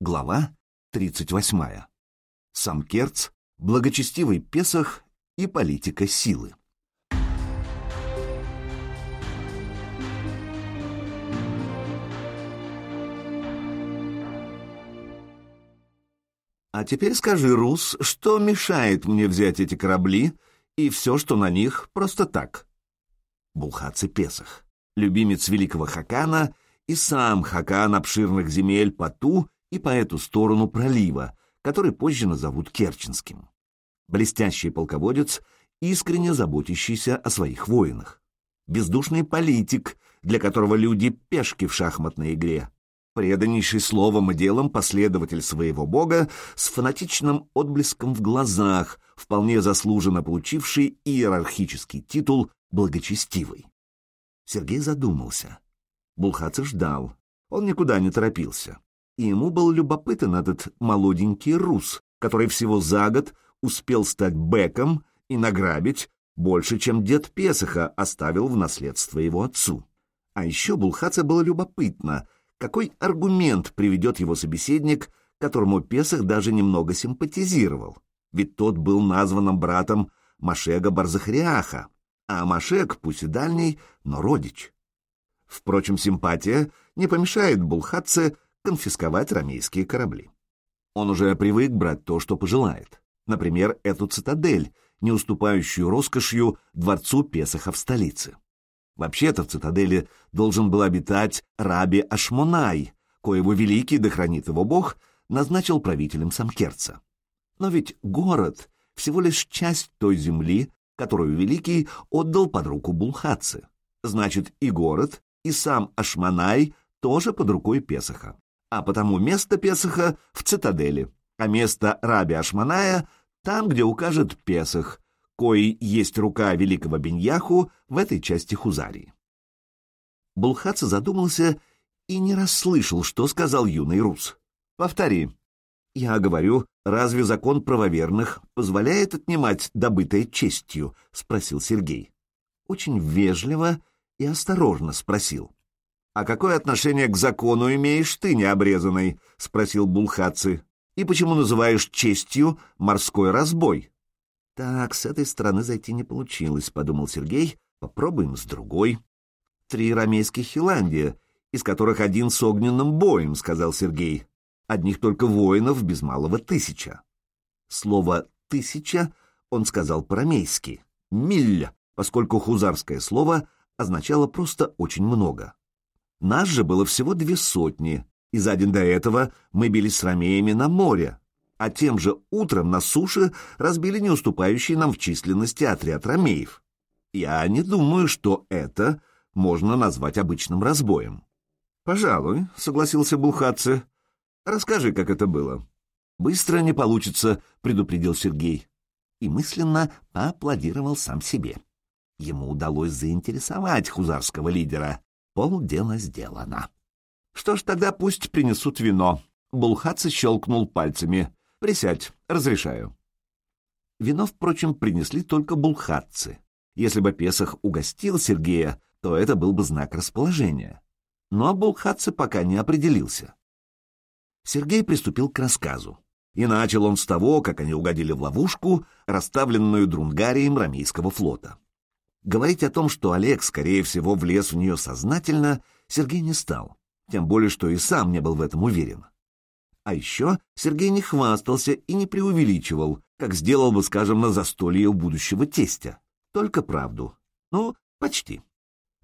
Глава 38. Самкерц, благочестивый Песах и политика силы. А теперь скажи, Рус, что мешает мне взять эти корабли и все, что на них, просто так? Булхац и Песах, любимец великого Хакана и сам Хакан обширных земель по ту и по эту сторону пролива, который позже назовут Керченским. Блестящий полководец, искренне заботящийся о своих воинах. Бездушный политик, для которого люди — пешки в шахматной игре преданнейший словом и делом последователь своего бога с фанатичным отблеском в глазах, вполне заслуженно получивший иерархический титул «благочестивый». Сергей задумался. Булхаца ждал. Он никуда не торопился. И ему был любопытен этот молоденький рус, который всего за год успел стать бэком и награбить больше, чем дед Песоха оставил в наследство его отцу. А еще Булхаце было любопытно — какой аргумент приведет его собеседник, которому Песах даже немного симпатизировал? Ведь тот был названным братом Машега Барзахриаха, а Машег, пусть и дальний, но родич. Впрочем, симпатия не помешает Булхатце конфисковать рамейские корабли. Он уже привык брать то, что пожелает. Например, эту цитадель, не уступающую роскошью дворцу Песаха в столице. Вообще-то в цитадели должен был обитать Раби Ашмонай, коего великий, да хранит его бог, назначил правителем Самкерца. Но ведь город — всего лишь часть той земли, которую великий отдал под руку Булхатцы. Значит, и город, и сам Ашмонай тоже под рукой Песаха. А потому место Песаха в цитадели, а место Раби Ашманая там, где укажет Песах, коей есть рука великого Беньяху в этой части Хузарии. Булхаца задумался и не расслышал, что сказал юный рус. «Повтори». «Я говорю, разве закон правоверных позволяет отнимать добытое честью?» — спросил Сергей. Очень вежливо и осторожно спросил. «А какое отношение к закону имеешь ты, необрезанный?» — спросил Булхацы. «И почему называешь честью морской разбой?» «Так, с этой стороны зайти не получилось», — подумал Сергей. «Попробуем с другой». «Три рамейских Хиландия, из которых один с огненным боем», — сказал Сергей. «Одних только воинов без малого тысяча». Слово «тысяча» он сказал по-рамейски. «Милля», поскольку хузарское слово означало просто «очень много». Нас же было всего две сотни, и за день до этого мы бились с ромеями на море, а тем же утром на суше разбили не уступающий нам в численности отряд ромеев. Я не думаю, что это можно назвать обычным разбоем. «Пожалуй», — согласился Булхатце. «Расскажи, как это было». «Быстро не получится», — предупредил Сергей. И мысленно поаплодировал сам себе. Ему удалось заинтересовать хузарского лидера. Полдела сделано. «Что ж, тогда пусть принесут вино». Булхатце щелкнул пальцами. Присядь, разрешаю. Вино, впрочем, принесли только булхатцы. Если бы Песах угостил Сергея, то это был бы знак расположения. Но булхатцы пока не определился. Сергей приступил к рассказу. И начал он с того, как они угодили в ловушку, расставленную Друнгарием Рамейского флота. Говорить о том, что Олег, скорее всего, влез в нее сознательно, Сергей не стал, тем более, что и сам не был в этом уверен. А еще Сергей не хвастался и не преувеличивал, как сделал бы, скажем, на застолье у будущего тестя. Только правду. Ну, почти.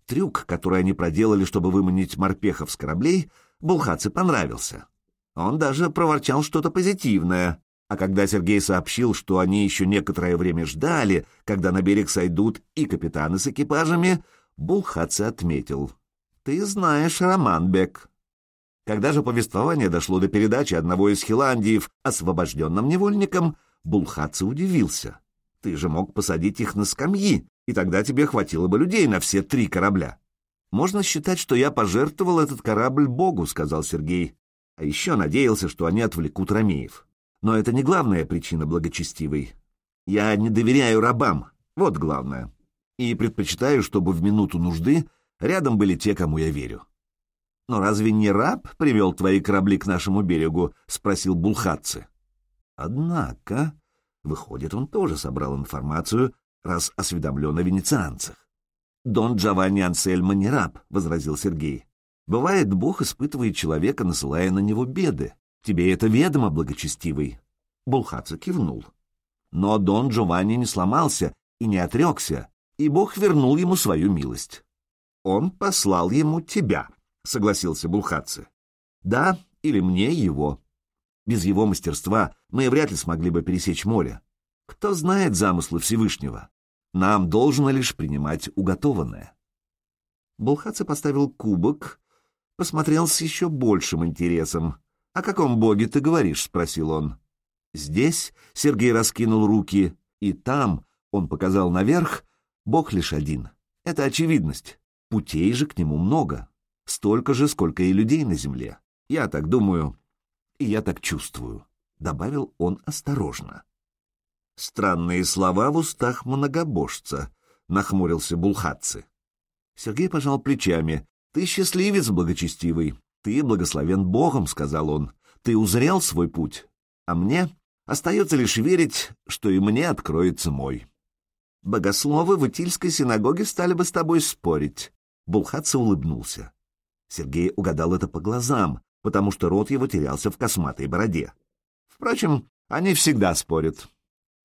Трюк, который они проделали, чтобы выманить морпехов с кораблей, Булхаце понравился. Он даже проворчал что-то позитивное. А когда Сергей сообщил, что они еще некоторое время ждали, когда на берег сойдут и капитаны с экипажами, Булхаце отметил. «Ты знаешь, Романбек, когда же повествование дошло до передачи одного из Хиландиев освобожденным невольникам, Булхатце удивился. Ты же мог посадить их на скамьи, и тогда тебе хватило бы людей на все три корабля. Можно считать, что я пожертвовал этот корабль Богу, сказал Сергей. А еще надеялся, что они отвлекут ромеев. Но это не главная причина благочестивой. Я не доверяю рабам, вот главное. И предпочитаю, чтобы в минуту нужды рядом были те, кому я верю. «Но разве не раб привел твои корабли к нашему берегу?» — спросил Булхатцы. Однако, выходит, он тоже собрал информацию, раз осведомлен о венецианцах. «Дон Джованни Ансельмо не раб», — возразил Сергей. «Бывает, Бог испытывает человека, насылая на него беды. Тебе это ведомо, благочестивый?» Булхатца кивнул. Но Дон Джованни не сломался и не отрекся, и Бог вернул ему свою милость. «Он послал ему тебя», — согласился Булхатце. «Да, или мне его. Без его мастерства мы вряд ли смогли бы пересечь море. Кто знает замыслы Всевышнего? Нам должно лишь принимать уготованное». Булхатце поставил кубок, посмотрел с еще большим интересом. «О каком боге ты говоришь?» — спросил он. Здесь Сергей раскинул руки, и там, он показал наверх, бог лишь один. Это очевидность. Путей же к нему много. Столько же, сколько и людей на земле. Я так думаю, и я так чувствую, — добавил он осторожно. Странные слова в устах многобожца, — нахмурился Булхатцы. Сергей пожал плечами. Ты счастливец, благочестивый. Ты благословен Богом, — сказал он. Ты узрел свой путь. А мне остается лишь верить, что и мне откроется мой. Богословы в Итильской синагоге стали бы с тобой спорить. Булхатца улыбнулся. Сергей угадал это по глазам, потому что рот его терялся в косматой бороде. Впрочем, они всегда спорят.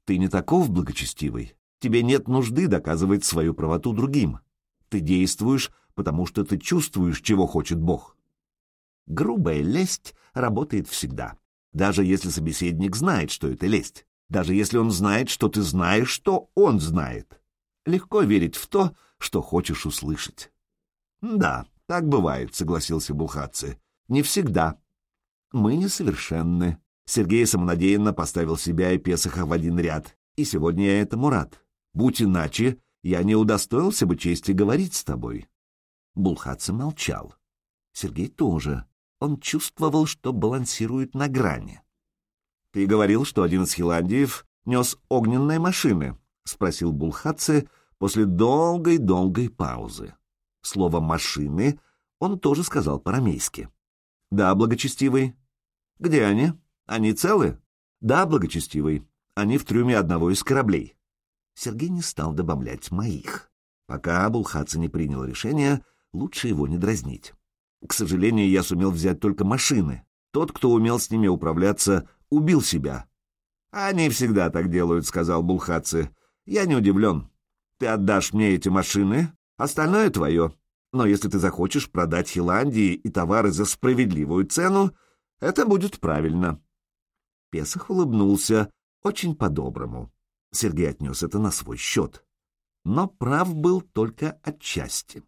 Ты не таков благочестивый. Тебе нет нужды доказывать свою правоту другим. Ты действуешь, потому что ты чувствуешь, чего хочет Бог. Грубая лесть работает всегда, даже если собеседник знает, что это лесть даже если он знает, что ты знаешь, что он знает. Легко верить в то, что хочешь услышать. «Да, так бывает», — согласился Бухатцы. «Не всегда. Мы несовершенны». Сергей самонадеянно поставил себя и Песоха в один ряд. И сегодня я этому рад. Будь иначе, я не удостоился бы чести говорить с тобой. Булхатцы молчал. Сергей тоже. Он чувствовал, что балансирует на грани. «Ты говорил, что один из хиландиев нес огненные машины?» — спросил Булхатце после долгой-долгой паузы. Слово «машины» он тоже сказал по-рамейски. «Да, благочестивый». «Где они? Они целы?» «Да, благочестивый. Они в трюме одного из кораблей». Сергей не стал добавлять «моих». Пока Булхатце не принял решение, лучше его не дразнить. К сожалению, я сумел взять только машины. Тот, кто умел с ними управляться, убил себя. «Они всегда так делают», — сказал Булхатцы. «Я не удивлен. Ты отдашь мне эти машины, остальное твое. Но если ты захочешь продать Хиландии и товары за справедливую цену, это будет правильно». Песах улыбнулся очень по-доброму. Сергей отнес это на свой счет. Но прав был только отчасти.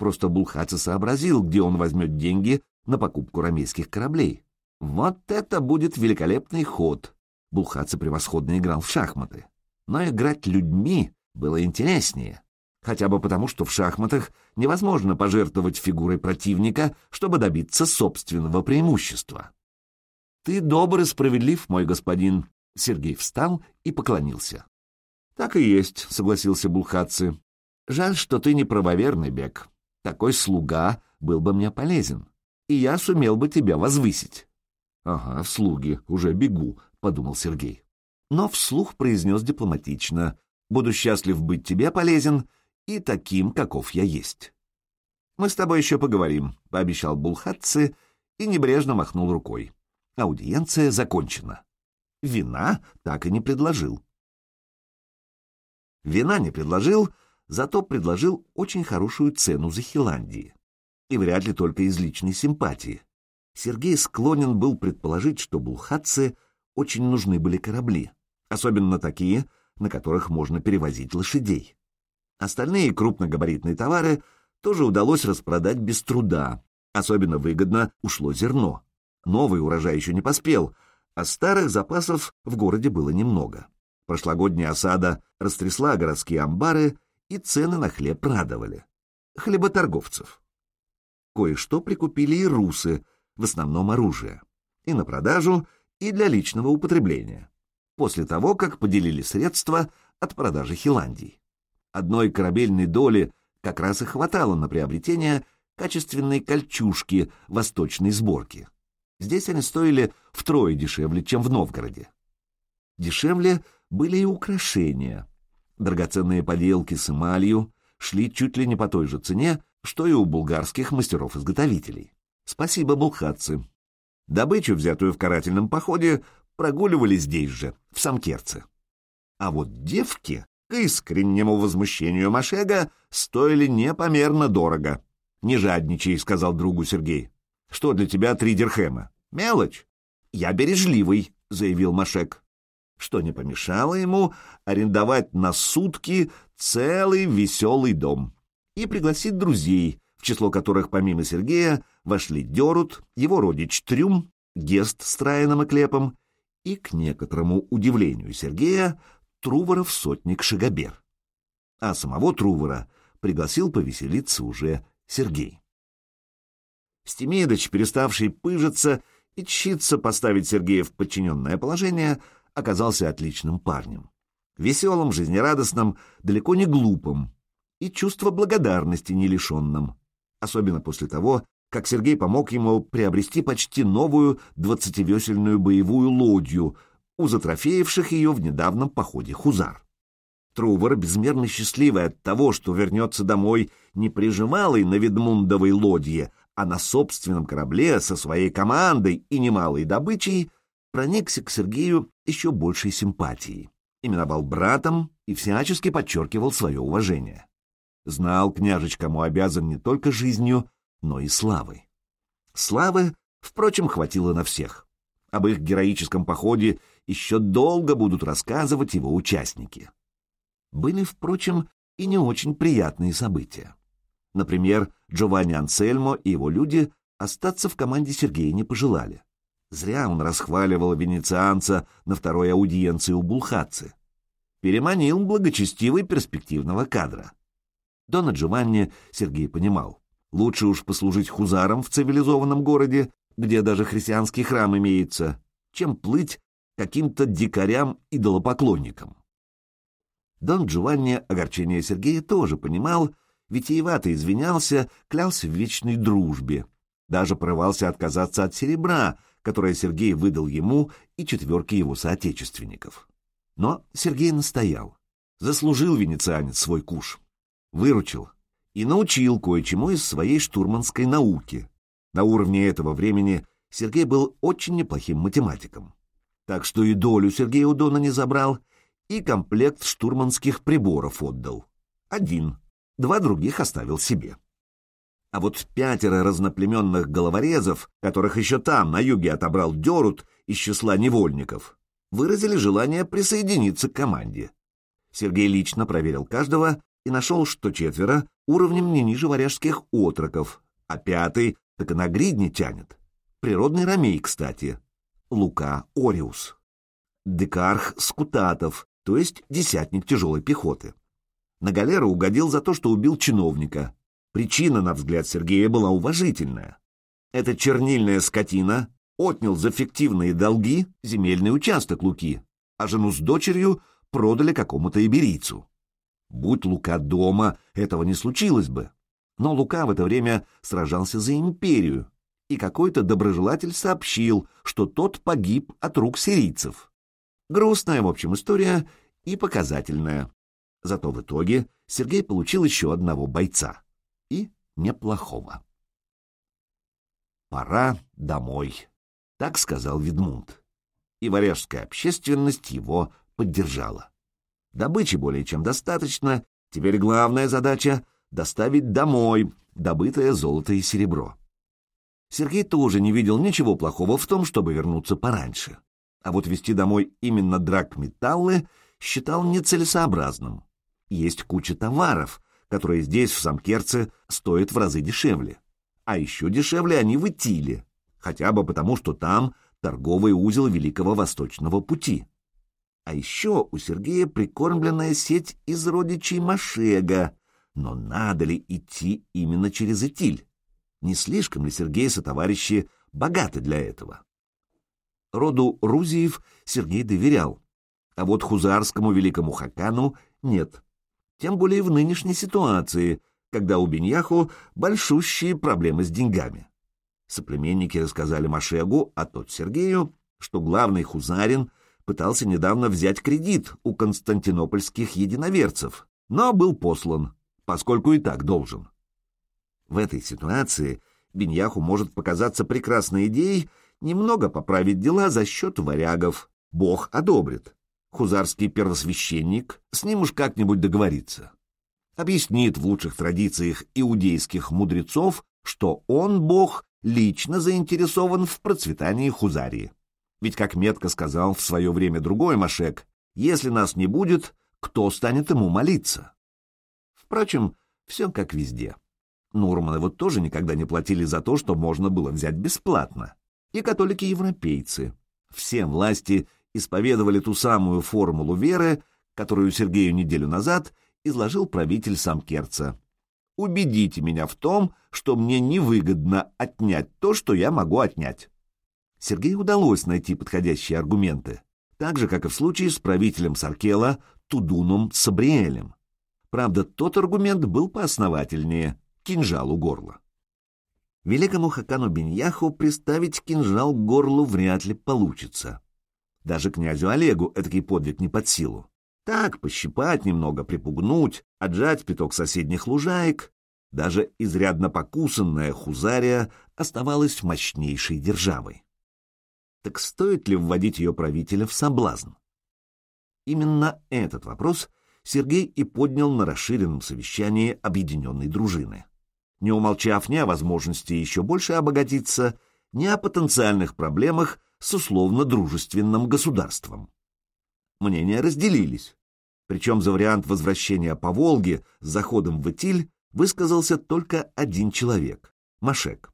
Просто Булхатцы сообразил, где он возьмет деньги на покупку рамейских кораблей. Вот это будет великолепный ход. Булхаца превосходно играл в шахматы. Но играть людьми было интереснее. Хотя бы потому, что в шахматах невозможно пожертвовать фигурой противника, чтобы добиться собственного преимущества. «Ты добр и справедлив, мой господин», — Сергей встал и поклонился. «Так и есть», — согласился Булхатцы. «Жаль, что ты не правоверный, Бек. Такой слуга был бы мне полезен, и я сумел бы тебя возвысить». «Ага, в слуги, уже бегу», — подумал Сергей. Но вслух произнес дипломатично. «Буду счастлив быть тебе полезен и таким, каков я есть». «Мы с тобой еще поговорим», — пообещал Булхатцы и небрежно махнул рукой. Аудиенция закончена. Вина так и не предложил. Вина не предложил, зато предложил очень хорошую цену за Хиландии. И вряд ли только из личной симпатии. Сергей склонен был предположить, что Булхатце очень нужны были корабли, особенно такие, на которых можно перевозить лошадей. Остальные крупногабаритные товары тоже удалось распродать без труда. Особенно выгодно ушло зерно. Новый урожай еще не поспел, а старых запасов в городе было немного. Прошлогодняя осада растрясла городские амбары, и цены на хлеб радовали. Хлеботорговцев. Кое-что прикупили и русы, в основном оружие, и на продажу, и для личного употребления, после того, как поделили средства от продажи Хиландии. Одной корабельной доли как раз и хватало на приобретение качественные кольчужки восточной сборки. Здесь они стоили втрое дешевле, чем в Новгороде. Дешевле были и украшения. Драгоценные поделки с эмалью шли чуть ли не по той же цене, что и у булгарских мастеров-изготовителей. Спасибо, булхатцы. Добычу, взятую в карательном походе, прогуливали здесь же, в Самкерце. А вот девки, к искреннему возмущению Машега, стоили непомерно дорого. «Не жадничай», — сказал другу Сергей. «Что для тебя три дирхема? Мелочь». «Я бережливый», — заявил Машек. Что не помешало ему арендовать на сутки целый веселый дом и пригласить друзей, в число которых помимо Сергея вошли Дерут, его родич Трюм, Гест с Траином и Клепом и, к некоторому удивлению Сергея, Труворов сотник Шагобер. А самого Трувора пригласил повеселиться уже Сергей. Стемидыч, переставший пыжиться и читься поставить Сергея в подчиненное положение, оказался отличным парнем. Веселым, жизнерадостным, далеко не глупым и чувство благодарности не лишенным. Особенно после того, как Сергей помог ему приобрести почти новую двадцативесельную боевую лодью, у затрофеевших ее в недавнем походе хузар. Трувор, безмерно счастливый от того, что вернется домой не прижималой на Ведмундовой лодье, а на собственном корабле со своей командой и немалой добычей, проникся к Сергею еще большей симпатией, именовал братом и всячески подчеркивал свое уважение. Знал княжеч, кому обязан не только жизнью, но и славой. Славы, впрочем, хватило на всех. Об их героическом походе еще долго будут рассказывать его участники. Были, впрочем, и не очень приятные события. Например, Джованни Ансельмо и его люди остаться в команде Сергея не пожелали. Зря он расхваливал венецианца на второй аудиенции у Булхатцы. Переманил благочестивый перспективного кадра. Дона Джованни Сергей понимал. Лучше уж послужить хузаром в цивилизованном городе, где даже христианский храм имеется, чем плыть каким-то дикарям-идолопоклонникам. Дон Джованни огорчение Сергея тоже понимал, витиевато извинялся, клялся в вечной дружбе. Даже порывался отказаться от серебра, которое Сергей выдал ему и четверке его соотечественников. Но Сергей настоял. Заслужил венецианец свой куш. Выручил и научил кое-чему из своей штурманской науки. На уровне этого времени Сергей был очень неплохим математиком. Так что и долю Сергей у Дона не забрал, и комплект штурманских приборов отдал. Один. Два других оставил себе. А вот пятеро разноплеменных головорезов, которых еще там, на юге, отобрал Дерут из числа невольников, выразили желание присоединиться к команде. Сергей лично проверил каждого и нашел, что четверо уровнем не ниже варяжских отроков, а пятый так и на гридне тянет. Природный ромей, кстати. Лука Ориус. Декарх Скутатов, то есть десятник тяжелой пехоты. На галеру угодил за то, что убил чиновника, Причина, на взгляд Сергея, была уважительная. Эта чернильная скотина отнял за фиктивные долги земельный участок Луки, а жену с дочерью продали какому-то иберийцу. Будь Лука дома, этого не случилось бы. Но Лука в это время сражался за империю, и какой-то доброжелатель сообщил, что тот погиб от рук сирийцев. Грустная, в общем, история и показательная. Зато в итоге Сергей получил еще одного бойца неплохого. «Пора домой», — так сказал Ведмунд. И варяжская общественность его поддержала. Добычи более чем достаточно, теперь главная задача — доставить домой добытое золото и серебро. Сергей тоже не видел ничего плохого в том, чтобы вернуться пораньше. А вот везти домой именно драгметаллы считал нецелесообразным. Есть куча товаров, которые здесь, в Самкерце, стоят в разы дешевле. А еще дешевле они в Итиле, хотя бы потому, что там торговый узел Великого Восточного пути. А еще у Сергея прикормленная сеть из родичей Машега, но надо ли идти именно через Итиль? Не слишком ли Сергей сотоварищи богаты для этого? Роду Рузиев Сергей доверял, а вот хузарскому великому хакану нет тем более в нынешней ситуации, когда у Беньяху большущие проблемы с деньгами. Соплеменники рассказали Машегу, а тот Сергею, что главный хузарин пытался недавно взять кредит у константинопольских единоверцев, но был послан, поскольку и так должен. В этой ситуации Беньяху может показаться прекрасной идеей немного поправить дела за счет варягов. Бог одобрит. Хузарский первосвященник с ним уж как-нибудь договорится. Объяснит в лучших традициях иудейских мудрецов, что он, Бог, лично заинтересован в процветании Хузарии. Ведь, как метко сказал в свое время другой Машек, если нас не будет, кто станет ему молиться? Впрочем, все как везде. Нурманы вот тоже никогда не платили за то, что можно было взять бесплатно. И католики-европейцы. Все власти исповедовали ту самую формулу веры, которую Сергею неделю назад изложил правитель Самкерца. «Убедите меня в том, что мне невыгодно отнять то, что я могу отнять». Сергею удалось найти подходящие аргументы, так же, как и в случае с правителем Саркела Тудуном Сабриэлем. Правда, тот аргумент был поосновательнее — кинжал у горла. Великому Хакану Беньяху приставить кинжал к горлу вряд ли получится. Даже князю Олегу этакий подвиг не под силу. Так, пощипать немного, припугнуть, отжать пяток соседних лужаек. Даже изрядно покусанная Хузария оставалась мощнейшей державой. Так стоит ли вводить ее правителя в соблазн? Именно этот вопрос Сергей и поднял на расширенном совещании объединенной дружины, не умолчав ни о возможности еще больше обогатиться, ни о потенциальных проблемах с условно-дружественным государством. Мнения разделились, причем за вариант возвращения по Волге с заходом в Итиль высказался только один человек — Машек.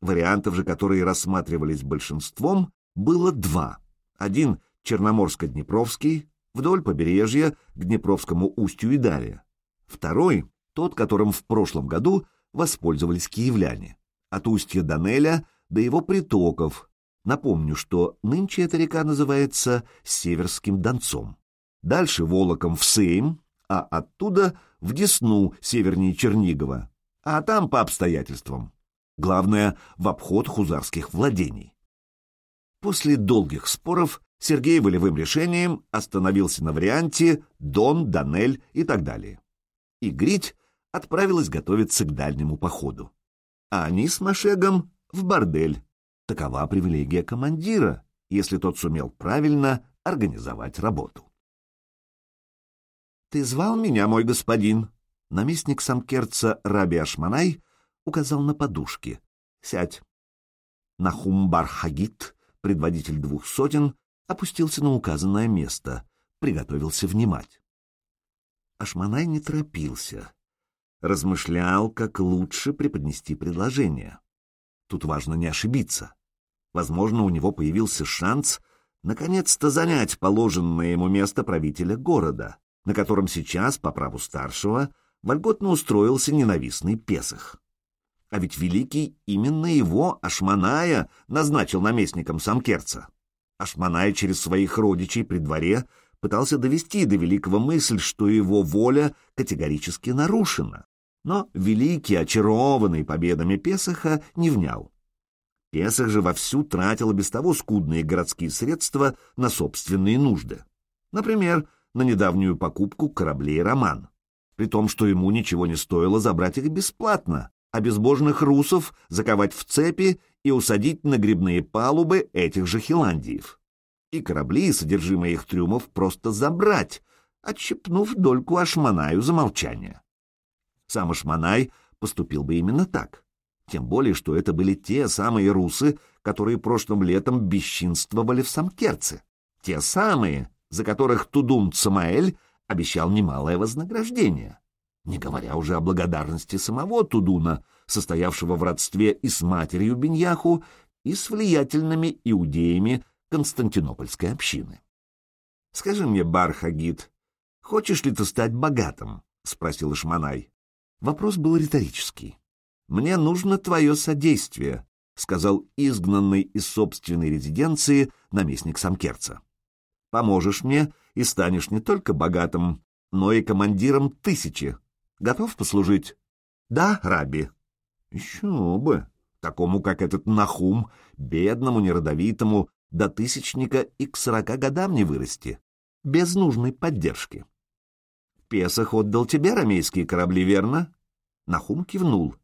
Вариантов же, которые рассматривались большинством, было два. Один — Черноморско-Днепровский, вдоль побережья к Днепровскому устью и далее. Второй — тот, которым в прошлом году воспользовались киевляне. От устья Данеля до его притоков. Напомню, что нынче эта река называется Северским Донцом. Дальше Волоком в Сейм, а оттуда в Десну, севернее Чернигова. А там по обстоятельствам. Главное, в обход хузарских владений. После долгих споров Сергей волевым решением остановился на варианте Дон, Данель и так далее. И Грить отправилась готовиться к дальнему походу. А они с Машегом в бордель. Такова привилегия командира, если тот сумел правильно организовать работу. «Ты звал меня, мой господин?» Наместник самкерца Раби Ашманай указал на подушки. «Сядь». Нахум Бархагит, предводитель двух сотен, опустился на указанное место, приготовился внимать. Ашманай не торопился. Размышлял, как лучше преподнести предложение. Тут важно не ошибиться. Возможно, у него появился шанс наконец-то занять положенное ему место правителя города на котором сейчас, по праву старшего, вольготно устроился ненавистный Песах. А ведь Великий именно его, Ашманая, назначил наместником Самкерца. Ашманая через своих родичей при дворе пытался довести до Великого мысль, что его воля категорически нарушена. Но Великий, очарованный победами Песаха, не внял. Песах же вовсю тратил без того скудные городские средства на собственные нужды. Например, на недавнюю покупку кораблей «Роман», при том, что ему ничего не стоило забрать их бесплатно, а безбожных русов заковать в цепи и усадить на грибные палубы этих же хиландиев. И корабли, содержимое их трюмов, просто забрать, отщепнув дольку Ашманаю за молчание. Сам Ашманай поступил бы именно так. Тем более, что это были те самые русы, которые прошлым летом бесчинствовали в Самкерце. Те самые, за которых Тудун Самаэль обещал немалое вознаграждение, не говоря уже о благодарности самого Тудуна, состоявшего в родстве и с матерью Беньяху, и с влиятельными иудеями Константинопольской общины. «Скажи мне, Бархагид, хочешь ли ты стать богатым?» — спросил Ишманай. Вопрос был риторический. «Мне нужно твое содействие», — сказал изгнанный из собственной резиденции наместник Самкерца. Поможешь мне и станешь не только богатым, но и командиром тысячи. Готов послужить? Да, Раби? Еще бы. Такому, как этот Нахум, бедному, неродовитому, до тысячника и к сорока годам не вырасти. Без нужной поддержки. Песах отдал тебе ромейские корабли, верно? Нахум кивнул.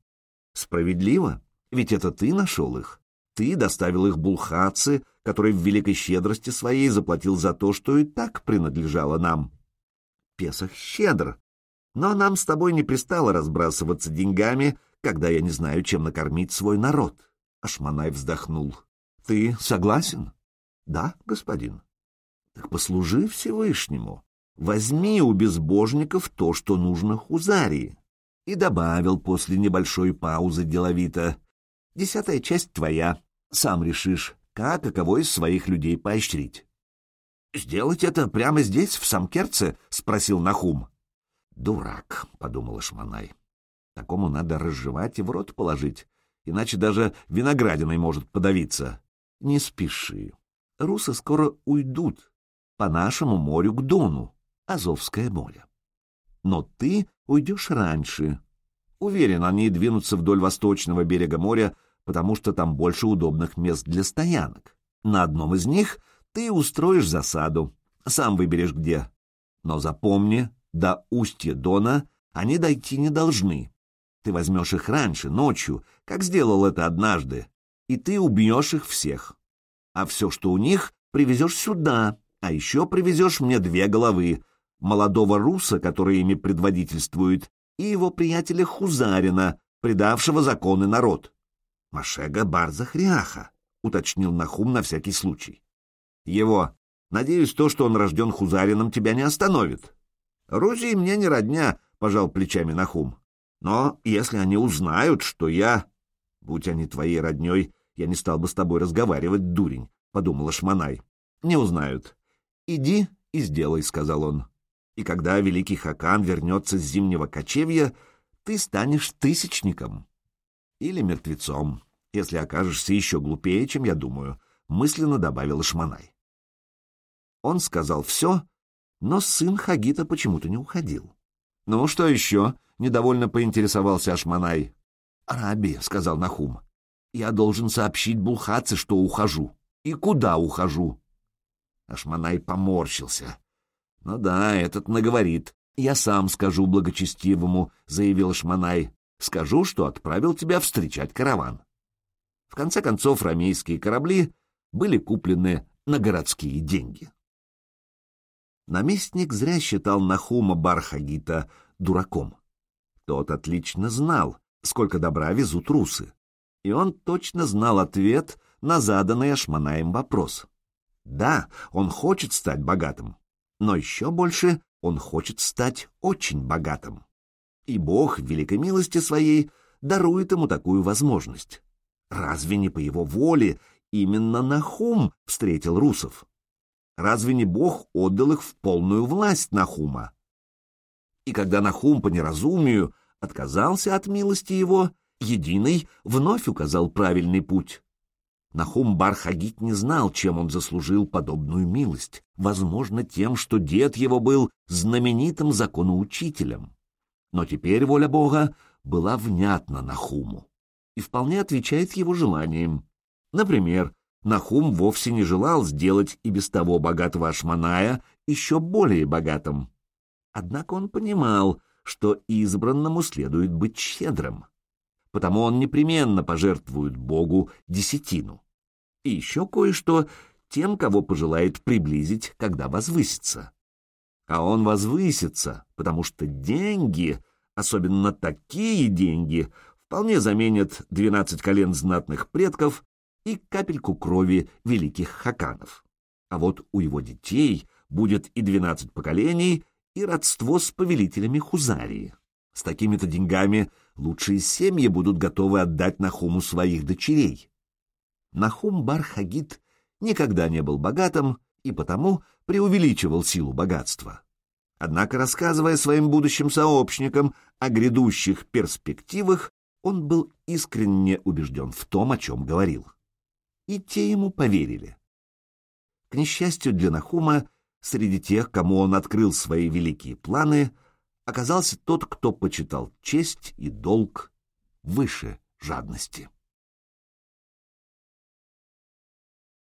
Справедливо, ведь это ты нашел их. Ты доставил их Булхатце, который в великой щедрости своей заплатил за то, что и так принадлежало нам. Песах щедр, но нам с тобой не пристало разбрасываться деньгами, когда я не знаю, чем накормить свой народ. Ашманай вздохнул. Ты согласен? Да, господин. Так послужи Всевышнему. Возьми у безбожников то, что нужно Хузарии. И добавил после небольшой паузы деловито. Десятая часть твоя. Сам решишь, как и кого из своих людей поощрить. «Сделать это прямо здесь, в Самкерце?» — спросил Нахум. «Дурак», — подумала Шманай. «Такому надо разжевать и в рот положить, иначе даже виноградиной может подавиться. Не спеши. Русы скоро уйдут по нашему морю к Дону, Азовское море. Но ты уйдешь раньше. Уверен, они двинутся вдоль восточного берега моря, потому что там больше удобных мест для стоянок. На одном из них ты устроишь засаду, сам выберешь где. Но запомни, до устья Дона они дойти не должны. Ты возьмешь их раньше, ночью, как сделал это однажды, и ты убьешь их всех. А все, что у них, привезешь сюда, а еще привезешь мне две головы, молодого руса, который ими предводительствует, и его приятеля Хузарина, предавшего законы народ. Машега Барзахриаха, уточнил Нахум на всякий случай. Его. Надеюсь, то, что он рожден Хузарином, тебя не остановит. Рузи мне не родня, пожал плечами Нахум. Но если они узнают, что я... Будь они твоей родней, я не стал бы с тобой разговаривать, дурень, подумала Шманай. Не узнают. Иди и сделай, сказал он. И когда великий Хакан вернется с зимнего кочевья, ты станешь тысячником. Или мертвецом, если окажешься еще глупее, чем я думаю, мысленно добавил Шманай. Он сказал все, но сын Хагита почему-то не уходил. «Ну, что еще?» — недовольно поинтересовался Ашманай. «Раби», — сказал Нахум, — «я должен сообщить Булхаце, что ухожу. И куда ухожу?» Ашманай поморщился. «Ну да, этот наговорит. Я сам скажу благочестивому», — заявил Ашманай. «Скажу, что отправил тебя встречать караван». В конце концов, рамейские корабли были куплены на городские деньги. Наместник зря считал Нахума Бархагита дураком. Тот отлично знал, сколько добра везут русы, и он точно знал ответ на заданный Ашманаем вопрос. Да, он хочет стать богатым, но еще больше он хочет стать очень богатым. И Бог в великой милости своей дарует ему такую возможность. Разве не по его воле именно Нахум встретил русов? Разве не Бог отдал их в полную власть Нахума? И когда Нахум по неразумию отказался от милости его, Единый вновь указал правильный путь. Нахум Бархагит не знал, чем он заслужил подобную милость, возможно, тем, что дед его был знаменитым законоучителем. Но теперь воля Бога была внятна Нахуму и вполне отвечает его желаниям. Например, Нахум вовсе не желал сделать и без того богатого Ашманая еще более богатым. Однако он понимал, что избранному следует быть щедрым. Потому он непременно пожертвует Богу десятину. И еще кое-что тем, кого пожелает приблизить, когда возвысится. А он возвысится, потому что деньги, особенно такие деньги, вполне заменят двенадцать колен знатных предков и капельку крови великих хаканов. А вот у его детей будет и двенадцать поколений, и родство с повелителями Хузарии. С такими-то деньгами лучшие семьи будут готовы отдать Нахуму своих дочерей. Нахум Бар-Хагит никогда не был богатым и потому преувеличивал силу богатства. Однако, рассказывая своим будущим сообщникам о грядущих перспективах, он был искренне убежден в том, о чем говорил и те ему поверили. К несчастью для Нахума, среди тех, кому он открыл свои великие планы, оказался тот, кто почитал честь и долг выше жадности.